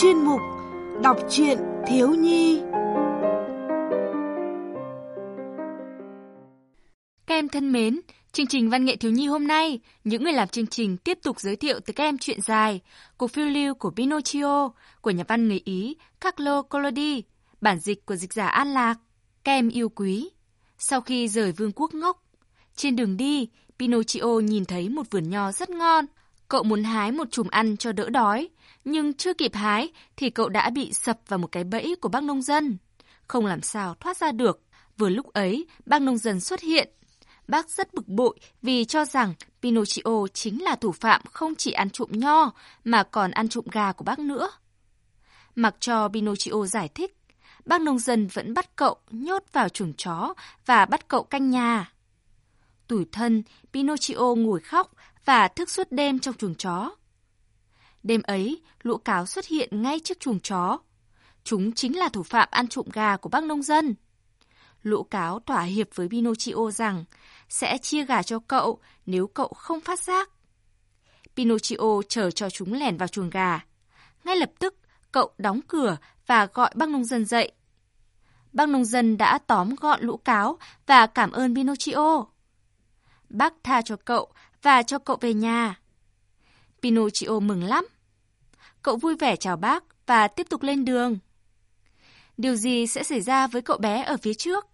chuyên mục Đọc truyện thiếu nhi. Các em thân mến, chương trình Văn nghệ thiếu nhi hôm nay, những người làm chương trình tiếp tục giới thiệu tới các em chuyện dài, cuộc phiêu lưu của Pinocchio của nhà văn người Ý Carlo Collodi, bản dịch của dịch giả An Lạc. Các em yêu quý. Sau khi rời vương quốc ngốc, trên đường đi, Pinocchio nhìn thấy một vườn nho rất ngon. Cậu muốn hái một chùm ăn cho đỡ đói, nhưng chưa kịp hái thì cậu đã bị sập vào một cái bẫy của bác nông dân. Không làm sao thoát ra được. Vừa lúc ấy, bác nông dân xuất hiện. Bác rất bực bội vì cho rằng Pinocchio chính là thủ phạm không chỉ ăn trộm nho mà còn ăn trộm gà của bác nữa. Mặc cho Pinocchio giải thích, bác nông dân vẫn bắt cậu nhốt vào chuồng chó và bắt cậu canh nhà. Tủi thân, Pinocchio ngồi khóc và thức suốt đêm trong chuồng chó. Đêm ấy, lũ cáo xuất hiện ngay trước chuồng chó. Chúng chính là thủ phạm ăn trộm gà của bác nông dân. Lũ cáo thỏa hiệp với Pinocchio rằng sẽ chia gà cho cậu nếu cậu không phát giác. Pinocchio chờ cho chúng lẻn vào chuồng gà. Ngay lập tức, cậu đóng cửa và gọi bác nông dân dậy. Bác nông dân đã tóm gọn lũ cáo và cảm ơn Pinocchio. Bác tha cho cậu và cho cậu về nhà. Pinocchio mừng lắm. Cậu vui vẻ chào bác và tiếp tục lên đường. Điều gì sẽ xảy ra với cậu bé ở phía trước?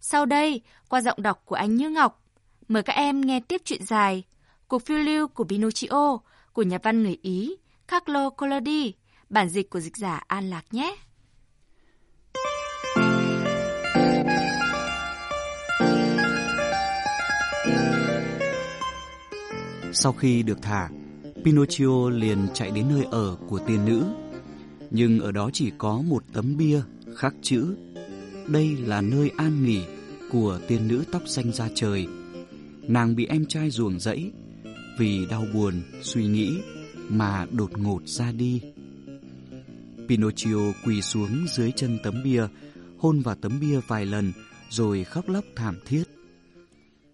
Sau đây, qua giọng đọc của anh Như Ngọc, mời các em nghe tiếp chuyện dài Cuộc phiêu lưu của Pinocchio của nhà văn người Ý Carlo Collodi, bản dịch của dịch giả An Lạc nhé. Sau khi được thả, Pinocchio liền chạy đến nơi ở của tiên nữ. Nhưng ở đó chỉ có một tấm bia khắc chữ Đây là nơi an nghỉ của tiên nữ tóc xanh da trời. Nàng bị em trai ruồng rẫy vì đau buồn, suy nghĩ mà đột ngột ra đi. Pinocchio quỳ xuống dưới chân tấm bia, hôn vào tấm bia vài lần rồi khóc lóc thảm thiết.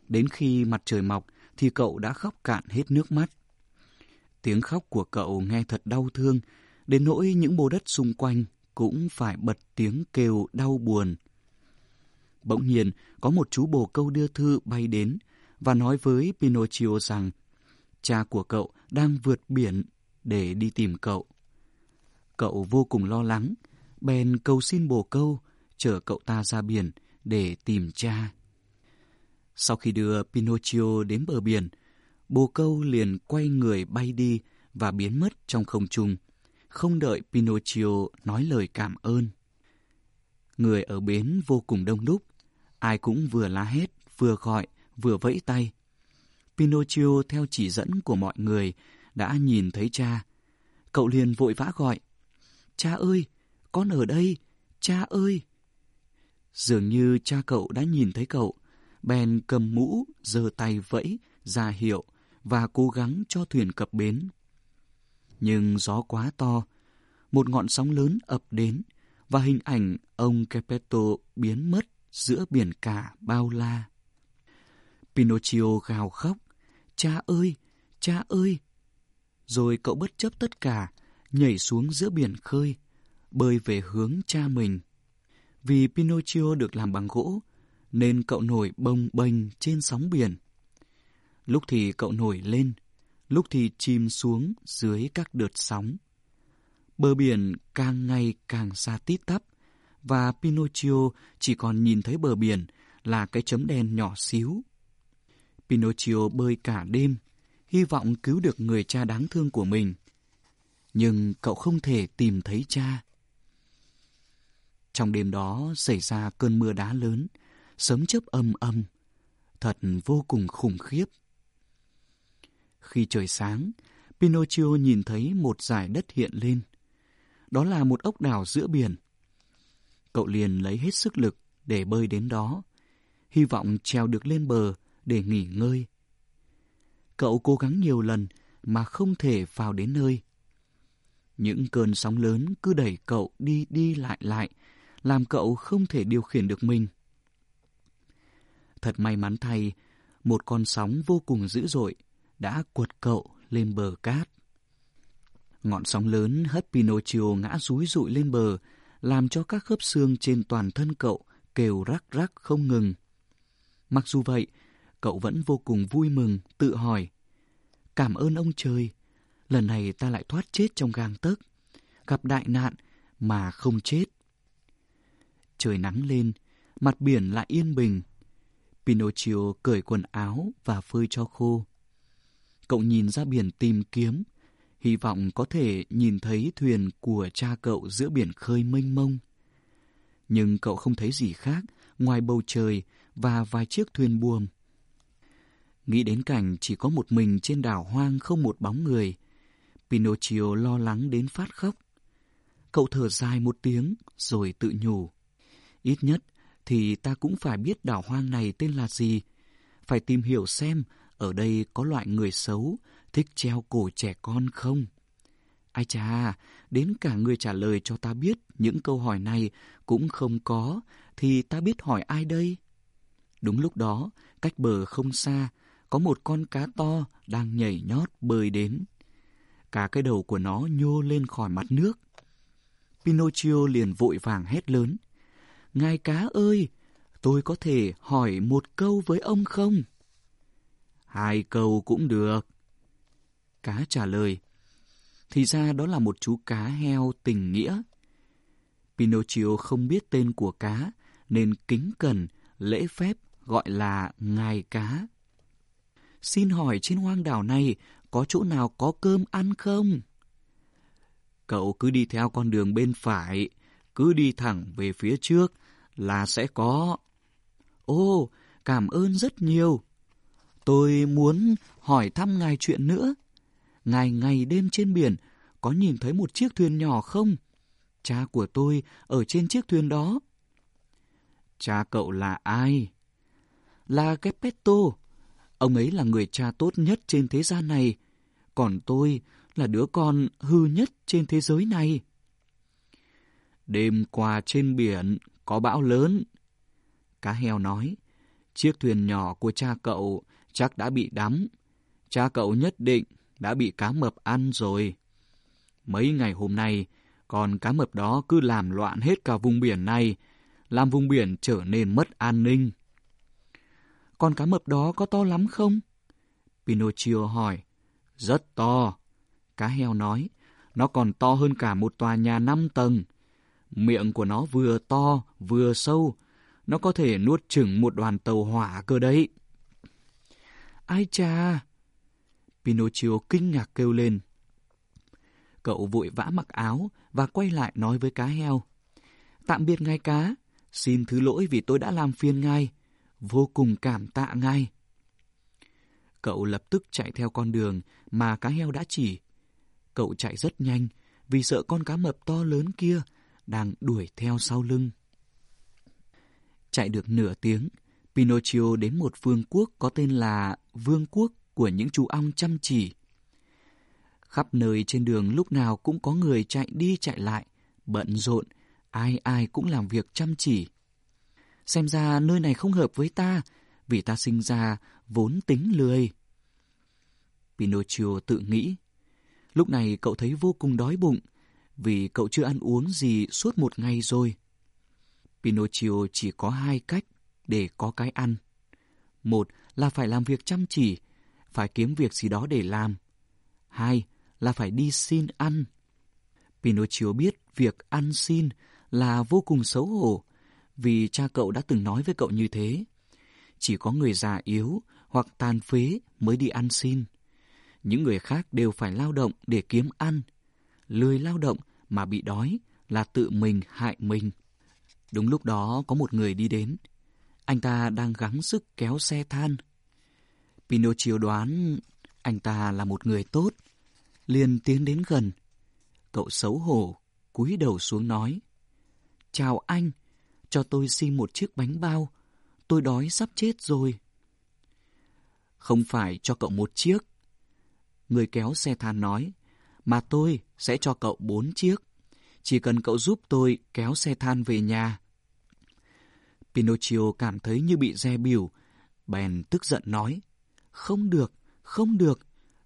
Đến khi mặt trời mọc thì cậu đã khóc cạn hết nước mắt. Tiếng khóc của cậu nghe thật đau thương, đến nỗi những bồ đất xung quanh cũng phải bật tiếng kêu đau buồn. Bỗng nhiên, có một chú bồ câu đưa thư bay đến và nói với Pinocchio rằng cha của cậu đang vượt biển để đi tìm cậu. Cậu vô cùng lo lắng, bèn cầu xin bồ câu chở cậu ta ra biển để tìm cha. Sau khi đưa Pinocchio đến bờ biển, bồ câu liền quay người bay đi và biến mất trong không trung, không đợi Pinocchio nói lời cảm ơn. Người ở bến vô cùng đông đúc, ai cũng vừa la hét, vừa gọi, vừa vẫy tay. Pinocchio theo chỉ dẫn của mọi người đã nhìn thấy cha. Cậu liền vội vã gọi, Cha ơi, con ở đây, cha ơi! Dường như cha cậu đã nhìn thấy cậu, bèn cầm mũ, giơ tay vẫy, ra hiệu và cố gắng cho thuyền cập bến. Nhưng gió quá to, một ngọn sóng lớn ập đến và hình ảnh ông Capetto biến mất giữa biển cả bao la. Pinocchio gào khóc, cha ơi, cha ơi! Rồi cậu bất chấp tất cả, nhảy xuống giữa biển khơi, bơi về hướng cha mình. Vì Pinocchio được làm bằng gỗ, nên cậu nổi bông bềnh trên sóng biển. Lúc thì cậu nổi lên, lúc thì chìm xuống dưới các đợt sóng. Bờ biển càng ngày càng xa tít tắp, và Pinocchio chỉ còn nhìn thấy bờ biển là cái chấm đen nhỏ xíu. Pinocchio bơi cả đêm, hy vọng cứu được người cha đáng thương của mình. Nhưng cậu không thể tìm thấy cha. Trong đêm đó xảy ra cơn mưa đá lớn, sấm chớp âm âm, thật vô cùng khủng khiếp. Khi trời sáng, Pinocchio nhìn thấy một dải đất hiện lên. Đó là một ốc đảo giữa biển. Cậu liền lấy hết sức lực để bơi đến đó, hy vọng trèo được lên bờ để nghỉ ngơi. Cậu cố gắng nhiều lần mà không thể vào đến nơi. Những cơn sóng lớn cứ đẩy cậu đi đi lại lại, làm cậu không thể điều khiển được mình. Thật may mắn thay, một con sóng vô cùng dữ dội đã quật cậu lên bờ cát. Ngọn sóng lớn hất Pinocchio ngã rúi rụi lên bờ, làm cho các khớp xương trên toàn thân cậu kêu rắc rắc không ngừng. Mặc dù vậy, cậu vẫn vô cùng vui mừng, tự hỏi. Cảm ơn ông trời, lần này ta lại thoát chết trong gang tấc, gặp đại nạn mà không chết. Trời nắng lên, mặt biển lại yên bình. Pinocchio cởi quần áo và phơi cho khô. Cậu nhìn ra biển tìm kiếm, hy vọng có thể nhìn thấy thuyền của cha cậu giữa biển khơi mênh mông. Nhưng cậu không thấy gì khác ngoài bầu trời và vài chiếc thuyền buồm. Nghĩ đến cảnh chỉ có một mình trên đảo hoang không một bóng người, Pinocchio lo lắng đến phát khóc. Cậu thở dài một tiếng rồi tự nhủ. Ít nhất thì ta cũng phải biết đảo hoang này tên là gì. Phải tìm hiểu xem ở đây có loại người xấu thích treo cổ trẻ con không? Ai chà, đến cả người trả lời cho ta biết những câu hỏi này cũng không có, thì ta biết hỏi ai đây? Đúng lúc đó, cách bờ không xa, có một con cá to đang nhảy nhót bơi đến. Cả cái đầu của nó nhô lên khỏi mặt nước. Pinocchio liền vội vàng hét lớn. Ngài cá ơi, tôi có thể hỏi một câu với ông không? Hai câu cũng được. Cá trả lời. Thì ra đó là một chú cá heo tình nghĩa. Pinocchio không biết tên của cá, nên kính cẩn, lễ phép gọi là ngài cá. Xin hỏi trên hoang đảo này có chỗ nào có cơm ăn không? Cậu cứ đi theo con đường bên phải, cứ đi thẳng về phía trước là sẽ có. Ô, cảm ơn rất nhiều. Tôi muốn hỏi thăm ngài chuyện nữa. Ngài ngày đêm trên biển có nhìn thấy một chiếc thuyền nhỏ không? Cha của tôi ở trên chiếc thuyền đó. Cha cậu là ai? Là Geppetto. Ông ấy là người cha tốt nhất trên thế gian này. Còn tôi là đứa con hư nhất trên thế giới này. Đêm qua trên biển có bão lớn. Cá heo nói, chiếc thuyền nhỏ của cha cậu chắc đã bị đắm. Cha cậu nhất định đã bị cá mập ăn rồi. Mấy ngày hôm nay, con cá mập đó cứ làm loạn hết cả vùng biển này, làm vùng biển trở nên mất an ninh. Con cá mập đó có to lắm không? Pinocchio hỏi. Rất to. Cá heo nói, nó còn to hơn cả một tòa nhà năm tầng. Miệng của nó vừa to, vừa sâu. Nó có thể nuốt chửng một đoàn tàu hỏa cơ đấy. Ai cha! Pinocchio kinh ngạc kêu lên. Cậu vội vã mặc áo và quay lại nói với cá heo. Tạm biệt ngài cá, xin thứ lỗi vì tôi đã làm phiền ngài. Vô cùng cảm tạ ngài. Cậu lập tức chạy theo con đường mà cá heo đã chỉ. Cậu chạy rất nhanh vì sợ con cá mập to lớn kia đang đuổi theo sau lưng. Chạy được nửa tiếng, Pinocchio đến một vương quốc có tên là Vương quốc của những chú ong chăm chỉ. Khắp nơi trên đường lúc nào cũng có người chạy đi chạy lại, bận rộn, ai ai cũng làm việc chăm chỉ. Xem ra nơi này không hợp với ta, vì ta sinh ra vốn tính lười. Pinocchio tự nghĩ. Lúc này cậu thấy vô cùng đói bụng, vì cậu chưa ăn uống gì suốt một ngày rồi. Pinocchio chỉ có hai cách để có cái ăn. Một là phải làm việc chăm chỉ, phải kiếm việc gì đó để làm. Hai là phải đi xin ăn. Pinocchio biết việc ăn xin là vô cùng xấu hổ, vì cha cậu đã từng nói với cậu như thế. Chỉ có người già yếu hoặc tàn phế mới đi ăn xin. Những người khác đều phải lao động để kiếm ăn. Lười lao động mà bị đói là tự mình hại mình. Đúng lúc đó có một người đi đến. Anh ta đang gắng sức kéo xe than. Pinocchio đoán anh ta là một người tốt. Liền tiến đến gần. Cậu xấu hổ, cúi đầu xuống nói. Chào anh, cho tôi xin một chiếc bánh bao. Tôi đói sắp chết rồi. Không phải cho cậu một chiếc. Người kéo xe than nói, mà tôi sẽ cho cậu bốn chiếc. Chỉ cần cậu giúp tôi kéo xe than về nhà. Pinocchio cảm thấy như bị dè biểu, bèn tức giận nói, không được, không được,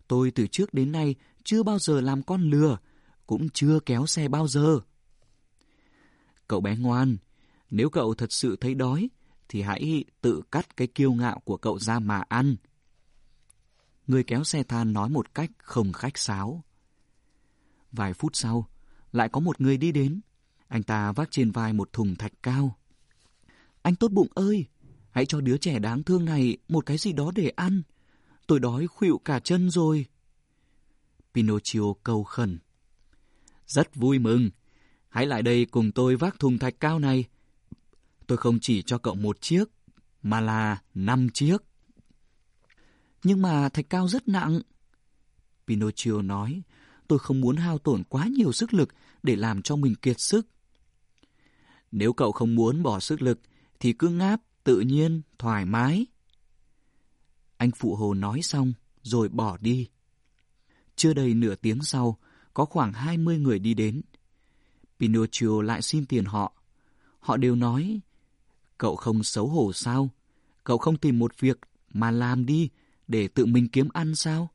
tôi từ trước đến nay chưa bao giờ làm con lừa, cũng chưa kéo xe bao giờ. Cậu bé ngoan, nếu cậu thật sự thấy đói, thì hãy tự cắt cái kiêu ngạo của cậu ra mà ăn. Người kéo xe than nói một cách không khách sáo. Vài phút sau, lại có một người đi đến. Anh ta vác trên vai một thùng thạch cao. Anh tốt bụng ơi, hãy cho đứa trẻ đáng thương này một cái gì đó để ăn. Tôi đói khuỵu cả chân rồi. Pinocchio cầu khẩn. Rất vui mừng. Hãy lại đây cùng tôi vác thùng thạch cao này. Tôi không chỉ cho cậu một chiếc, mà là năm chiếc. Nhưng mà thạch cao rất nặng. Pinocchio nói, tôi không muốn hao tổn quá nhiều sức lực để làm cho mình kiệt sức. Nếu cậu không muốn bỏ sức lực, thì cứ ngáp, tự nhiên, thoải mái. Anh phụ hồ nói xong, rồi bỏ đi. Chưa đầy nửa tiếng sau, có khoảng 20 người đi đến. Pinocchio lại xin tiền họ. Họ đều nói, cậu không xấu hổ sao? Cậu không tìm một việc mà làm đi để tự mình kiếm ăn sao?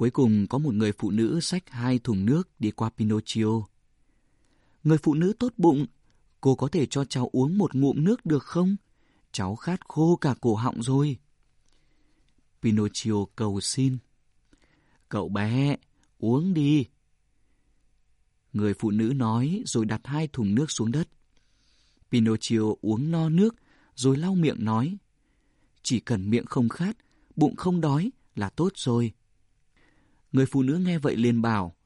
Cuối cùng có một người phụ nữ xách hai thùng nước đi qua Pinocchio. Người phụ nữ tốt bụng, cô có thể cho cháu uống một ngụm nước được không? Cháu khát khô cả cổ họng rồi. Pinocchio cầu xin. Cậu bé, uống đi. Người phụ nữ nói rồi đặt hai thùng nước xuống đất. Pinocchio uống no nước rồi lau miệng nói. Chỉ cần miệng không khát, bụng không đói là tốt rồi. Người phụ nữ nghe vậy liền bảo,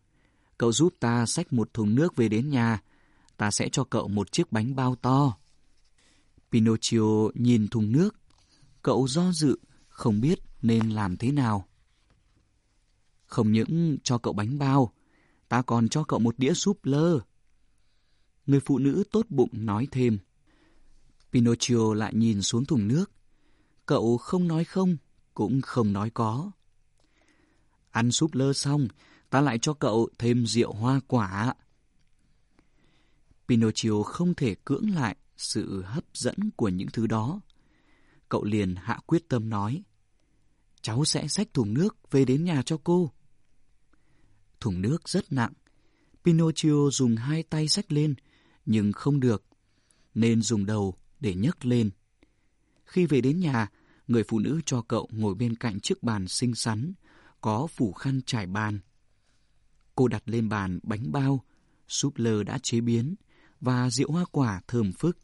cậu giúp ta xách một thùng nước về đến nhà, ta sẽ cho cậu một chiếc bánh bao to. Pinocchio nhìn thùng nước, cậu do dự, không biết nên làm thế nào. Không những cho cậu bánh bao, ta còn cho cậu một đĩa súp lơ. Người phụ nữ tốt bụng nói thêm. Pinocchio lại nhìn xuống thùng nước. Cậu không nói không, cũng không nói có. Ăn súp lơ xong, ta lại cho cậu thêm rượu hoa quả. Pinocchio không thể cưỡng lại sự hấp dẫn của những thứ đó. Cậu liền hạ quyết tâm nói, cháu sẽ xách thùng nước về đến nhà cho cô. Thùng nước rất nặng. Pinocchio dùng hai tay xách lên, nhưng không được, nên dùng đầu để nhấc lên. Khi về đến nhà, người phụ nữ cho cậu ngồi bên cạnh chiếc bàn xinh xắn, có phủ khăn trải bàn. Cô đặt lên bàn bánh bao, súp lơ đã chế biến và rượu hoa quả thơm phức.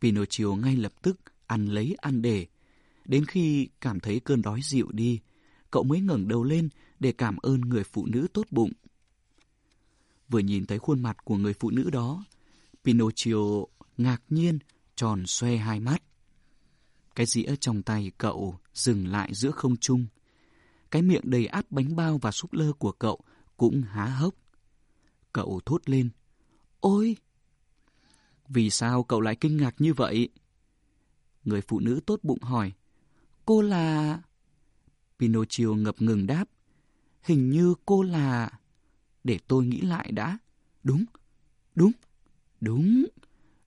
Pinocchio ngay lập tức ăn lấy ăn để. Đến khi cảm thấy cơn đói dịu đi, cậu mới ngẩng đầu lên để cảm ơn người phụ nữ tốt bụng. Vừa nhìn thấy khuôn mặt của người phụ nữ đó, Pinocchio ngạc nhiên tròn xoe hai mắt. Cái dĩa trong tay cậu dừng lại giữa không trung. Cái miệng đầy áp bánh bao và súp lơ của cậu cũng há hốc. Cậu thốt lên. Ôi! Vì sao cậu lại kinh ngạc như vậy? Người phụ nữ tốt bụng hỏi. Cô là... Pinocchio ngập ngừng đáp. Hình như cô là... Để tôi nghĩ lại đã. Đúng, đúng, đúng.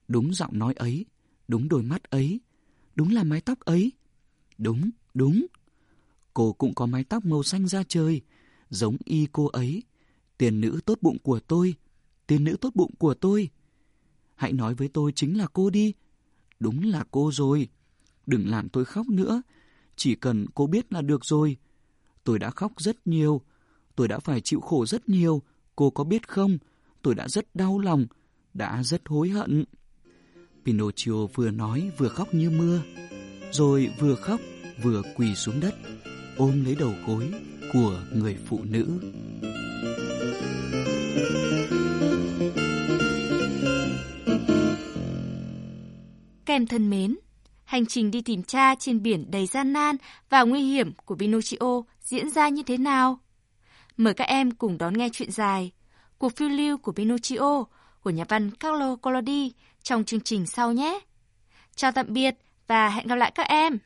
Đúng giọng nói ấy, đúng đôi mắt ấy, đúng là mái tóc ấy. Đúng, đúng. Cô cũng có mái tóc màu xanh da trời, giống y cô ấy. Tiền nữ tốt bụng của tôi, tiền nữ tốt bụng của tôi. Hãy nói với tôi chính là cô đi. Đúng là cô rồi. Đừng làm tôi khóc nữa. Chỉ cần cô biết là được rồi. Tôi đã khóc rất nhiều. Tôi đã phải chịu khổ rất nhiều. Cô có biết không? Tôi đã rất đau lòng. Đã rất hối hận. Pinocchio vừa nói vừa khóc như mưa. Rồi vừa khóc vừa quỳ xuống đất ôm lấy đầu gối của người phụ nữ. Kèm thân mến, hành trình đi tìm cha trên biển đầy gian nan và nguy hiểm của Pinocchio diễn ra như thế nào? Mời các em cùng đón nghe chuyện dài Cuộc phiêu lưu của Pinocchio của nhà văn Carlo Collodi trong chương trình sau nhé. Chào tạm biệt và hẹn gặp lại các em!